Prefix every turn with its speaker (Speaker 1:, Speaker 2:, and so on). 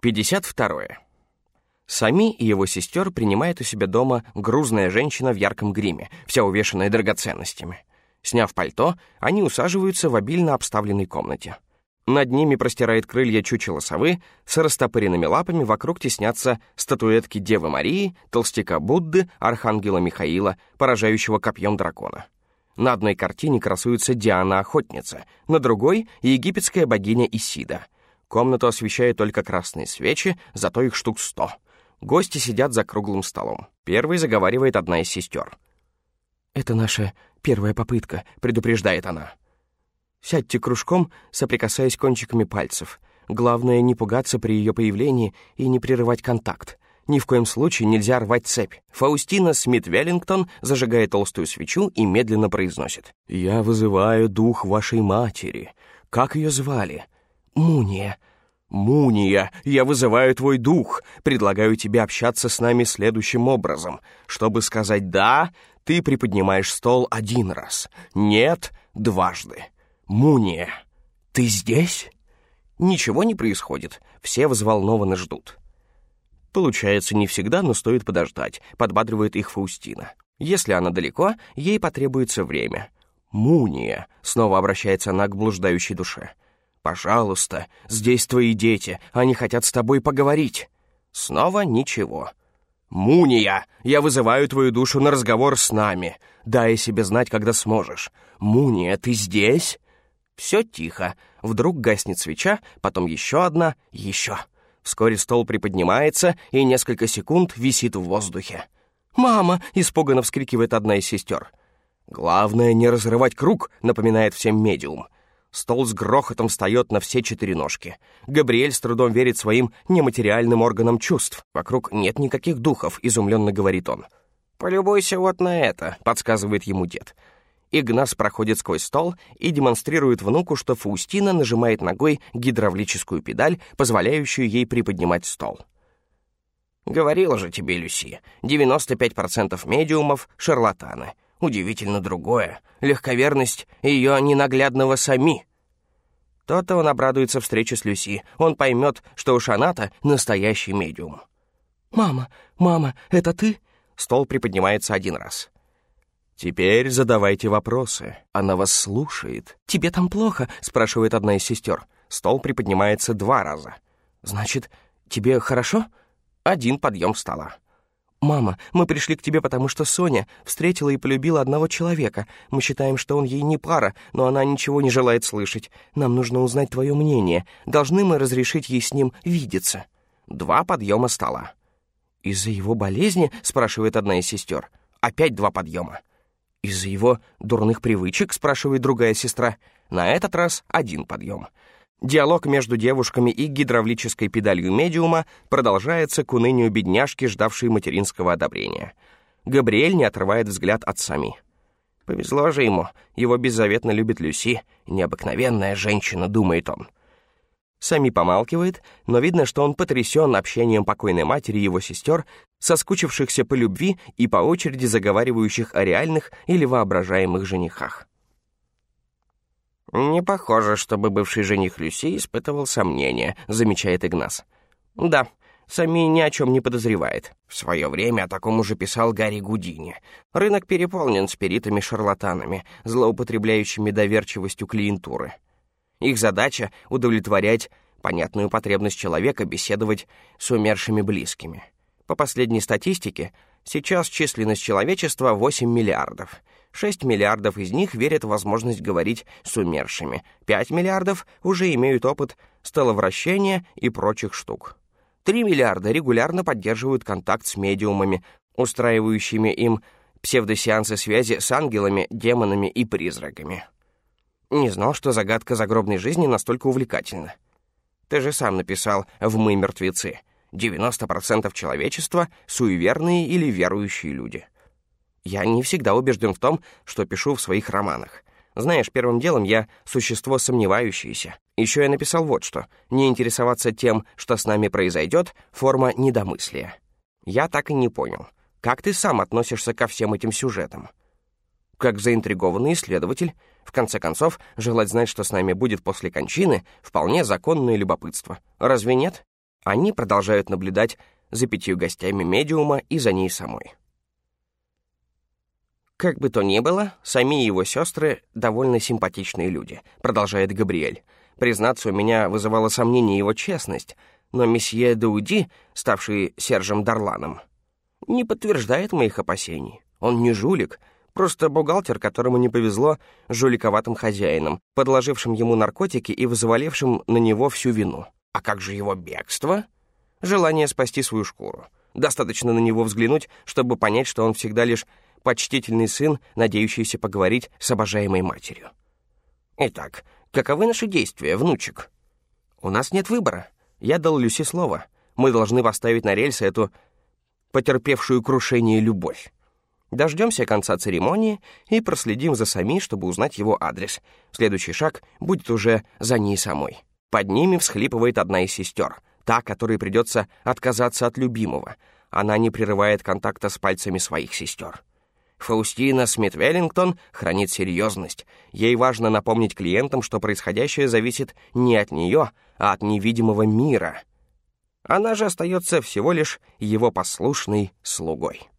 Speaker 1: 52. Сами и его сестер принимает у себя дома грузная женщина в ярком гриме, вся увешанная драгоценностями. Сняв пальто, они усаживаются в обильно обставленной комнате. Над ними простирает крылья чучело совы, с растопыренными лапами вокруг теснятся статуэтки Девы Марии, толстяка Будды, архангела Михаила, поражающего копьем дракона. На одной картине красуется Диана-охотница, на другой — египетская богиня Исида. Комнату освещают только красные свечи, зато их штук сто. Гости сидят за круглым столом. Первый заговаривает одна из сестер. «Это наша первая попытка», — предупреждает она. Сядьте кружком, соприкасаясь кончиками пальцев. Главное, не пугаться при ее появлении и не прерывать контакт. Ни в коем случае нельзя рвать цепь. Фаустина Смит-Веллингтон зажигает толстую свечу и медленно произносит. «Я вызываю дух вашей матери. Как ее звали?» «Муния». «Муния, я вызываю твой дух. Предлагаю тебе общаться с нами следующим образом. Чтобы сказать «да», ты приподнимаешь стол один раз. «Нет» — дважды. «Муния, ты здесь?» Ничего не происходит, все взволнованно ждут. Получается не всегда, но стоит подождать, подбадривает их Фаустина. Если она далеко, ей потребуется время. «Муния», — снова обращается она к блуждающей душе. «Пожалуйста, здесь твои дети, они хотят с тобой поговорить». Снова ничего. «Муния, я вызываю твою душу на разговор с нами. Дай себе знать, когда сможешь. Муния, ты здесь?» Все тихо. Вдруг гаснет свеча, потом еще одна, еще. Вскоре стол приподнимается и несколько секунд висит в воздухе. «Мама!» — испуганно вскрикивает одна из сестер. «Главное, не разрывать круг», — напоминает всем медиум. Стол с грохотом встает на все четыре ножки. Габриэль с трудом верит своим нематериальным органам чувств. Вокруг нет никаких духов, изумленно говорит он. «Полюбуйся вот на это», — подсказывает ему дед. Игнас проходит сквозь стол и демонстрирует внуку, что Фаустина нажимает ногой гидравлическую педаль, позволяющую ей приподнимать стол. «Говорила же тебе, Люси, 95% медиумов — шарлатаны. Удивительно другое. Легковерность ее ненаглядного сами». То-то он обрадуется встрече с Люси. Он поймет, что у Шаната настоящий медиум.
Speaker 2: «Мама, мама, это ты?»
Speaker 1: Стол приподнимается один раз. «Теперь задавайте вопросы. Она вас слушает».
Speaker 2: «Тебе там плохо?» — спрашивает одна из сестер.
Speaker 1: Стол приподнимается два раза.
Speaker 2: «Значит, тебе хорошо?»
Speaker 1: Один подъем стола.
Speaker 2: «Мама, мы пришли к тебе, потому что Соня встретила и полюбила одного человека. Мы считаем, что он ей не пара, но она ничего не желает слышать. Нам нужно узнать твое мнение. Должны мы разрешить ей с ним видеться?»
Speaker 1: Два подъема стола.
Speaker 2: «Из-за его болезни?» — спрашивает одна из сестер.
Speaker 1: Опять два подъема.
Speaker 2: «Из-за его дурных привычек?» — спрашивает другая сестра.
Speaker 1: На этот раз один подъем. Диалог между девушками и гидравлической педалью медиума продолжается к унынию бедняжки, ждавшей материнского одобрения. Габриэль не отрывает взгляд от Сами. Повезло же ему, его беззаветно любит Люси, необыкновенная женщина, думает он. Сами помалкивает, но видно, что он потрясен общением покойной матери и его сестер, соскучившихся по любви и по очереди заговаривающих о реальных или воображаемых женихах. «Не похоже, чтобы бывший жених Люси испытывал сомнения», — замечает Игнас. «Да, Сами ни о чем не подозревает. В свое время о таком уже писал Гарри Гудини. Рынок переполнен спиритами-шарлатанами, злоупотребляющими доверчивостью клиентуры. Их задача — удовлетворять понятную потребность человека беседовать с умершими близкими. По последней статистике, сейчас численность человечества 8 миллиардов. 6 миллиардов из них верят в возможность говорить с умершими. 5 миллиардов уже имеют опыт столовращения и прочих штук. 3 миллиарда регулярно поддерживают контакт с медиумами, устраивающими им псевдосеансы связи с ангелами, демонами и призраками. Не знал, что загадка загробной жизни настолько увлекательна. Ты же сам написал в «Мы мертвецы». 90% человечества — суеверные или верующие люди. Я не всегда убежден в том, что пишу в своих романах. Знаешь, первым делом я — существо сомневающееся. Еще я написал вот что. Не интересоваться тем, что с нами произойдет, форма недомыслия. Я так и не понял, как ты сам относишься ко всем этим сюжетам? Как заинтригованный исследователь — в конце концов, желать знать, что с нами будет после кончины, вполне законное любопытство. Разве нет? Они продолжают наблюдать за пятью гостями медиума и за ней самой. «Как бы то ни было, сами его сестры довольно симпатичные люди», — продолжает Габриэль. «Признаться, у меня вызывало сомнение его честность, но месье Дауди, ставший Сержем Дарланом, не подтверждает моих опасений. Он не жулик, просто бухгалтер, которому не повезло жуликоватым хозяином, подложившим ему наркотики и взвалившим на него всю вину. А как же его бегство? Желание спасти свою шкуру. Достаточно на него взглянуть, чтобы понять, что он всегда лишь почтительный сын, надеющийся поговорить с обожаемой матерью. Итак, каковы наши действия, внучек? У нас нет выбора. Я дал Люси слово. Мы должны поставить на рельсы эту потерпевшую крушение любовь. Дождемся конца церемонии и проследим за Сами, чтобы узнать его адрес. Следующий шаг будет уже за ней самой. Под ними всхлипывает одна из сестер, та, которой придется отказаться от любимого. Она не прерывает контакта с пальцами своих сестер. Фаустина Смит-Веллингтон хранит серьезность. Ей важно напомнить клиентам, что происходящее зависит не от нее, а от невидимого мира. Она же остается всего лишь его послушной слугой.